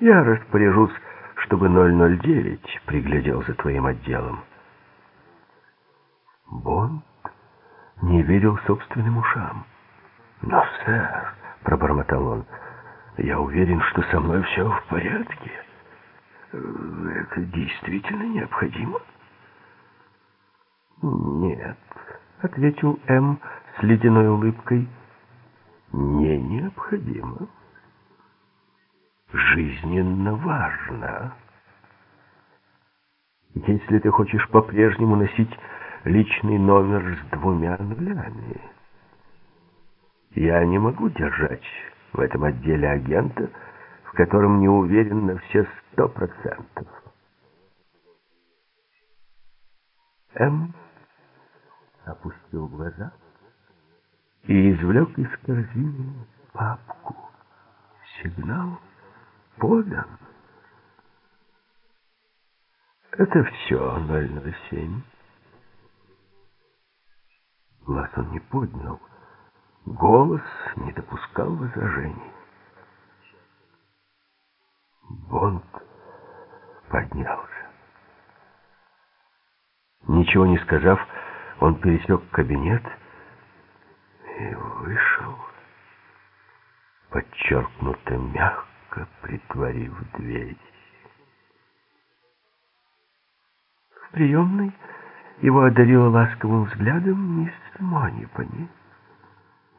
Я распоряжусь, чтобы 009 приглядел за твоим отделом. Бонд не верил собственным ушам. «Но, сэр», — пробормотал он, — «я уверен, что со мной все в порядке. Это действительно необходимо?» «Нет», — ответил М. с ледяной улыбкой, — «не необходимо. Жизненно важно. Если ты хочешь по-прежнему носить личный номер с двумя нулями. Я не могу держать в этом отделе агента, в котором не уверен на все сто процентов. М опустил глаза и извлек из корзины папку. Сигнал подан. Это все, 007. Глаз он не поднял. Голос не допускал возражений. Бонд поднялся. Ничего не сказав, он пересек кабинет и вышел, подчеркнуто мягко притворив дверь. В приемной его одарила ласковым взглядом мисс Монипани.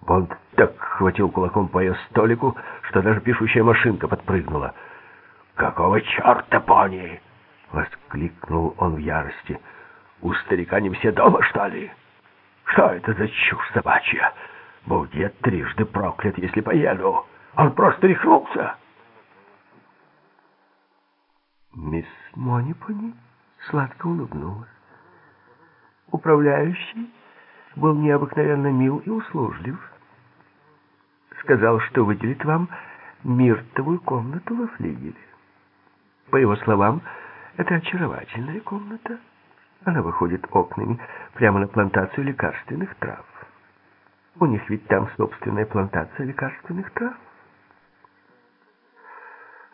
Бонд так хватил кулаком по ее столику, что даже пишущая машинка подпрыгнула. «Какого черта, пони?» — воскликнул он в ярости. «У старика не все дома, что ли? Что это за чушь собачья? Будь я трижды проклят, если поеду. Он просто рехнулся!» Мисс Монипани сладко улыбнулась. Управляющий был необыкновенно мил и услужлив. Сказал, что выделит вам миртовую комнату во флигеле. По его словам, это очаровательная комната. Она выходит окнами прямо на плантацию лекарственных трав. У них ведь там собственная плантация лекарственных трав.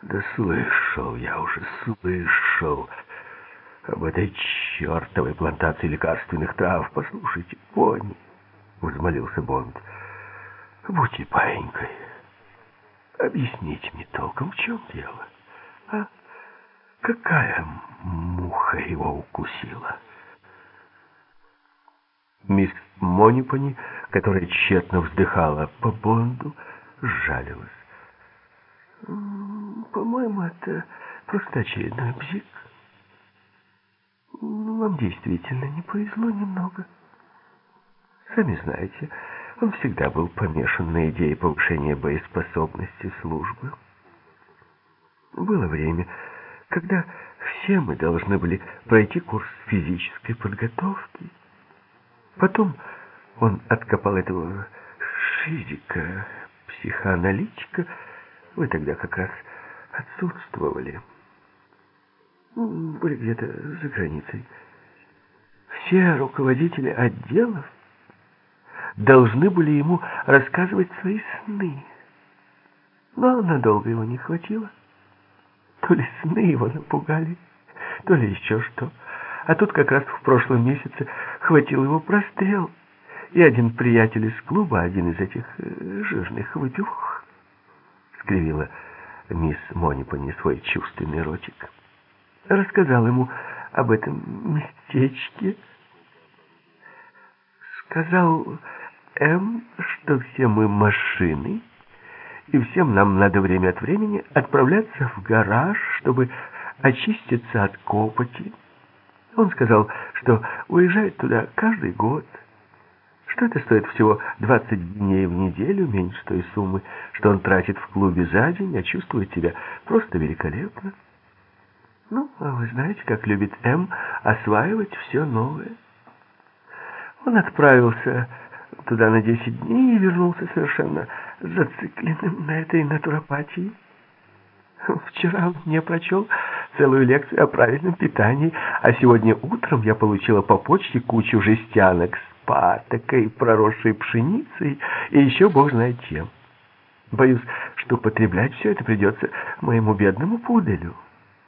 Да слышал я уже, слышал об этой чертовой плантации лекарственных трав. Послушайте, пони, — взмолился Бонд, — будьте паинькой. Объясните мне толком, в чем дело. А какая муха его укусила? Мисс Монипани, которая тщетно вздыхала по Бонду, сжалилась. «По-моему, это просто очередной бзик. Ну, вам действительно не повезло немного. Сами знаете, он всегда был помешан на идее повышения боеспособности службы. Было время, когда все мы должны были пройти курс физической подготовки. Потом он откопал этого физика, психоаналитика. Вы тогда как раз отсутствовали были где-то за границей. Все руководители отделов должны были ему рассказывать свои сны. Но надолго его не хватило. То ли сны его напугали, то ли еще что. А тут как раз в прошлом месяце хватил его прострел. И один приятель из клуба, один из этих э, жирных выпивок, скривила мисс Монипани свой чувственный ротик рассказал ему об этом местечке. Сказал М, что все мы машины, и всем нам надо время от времени отправляться в гараж, чтобы очиститься от копоти. Он сказал, что уезжает туда каждый год, что это стоит всего 20 дней в неделю, меньше той суммы, что он тратит в клубе за день, а чувствует себя просто великолепно. Ну, а вы знаете, как любит М осваивать все новое. Он отправился туда на 10 дней и вернулся совершенно зацикленным на этой натуропатии. Вчера он мне прочел целую лекцию о правильном питании, а сегодня утром я получила по почте кучу жестянок с патокой, проросшей пшеницей и еще бог знает чем. Боюсь, что потреблять все это придется моему бедному пуделю.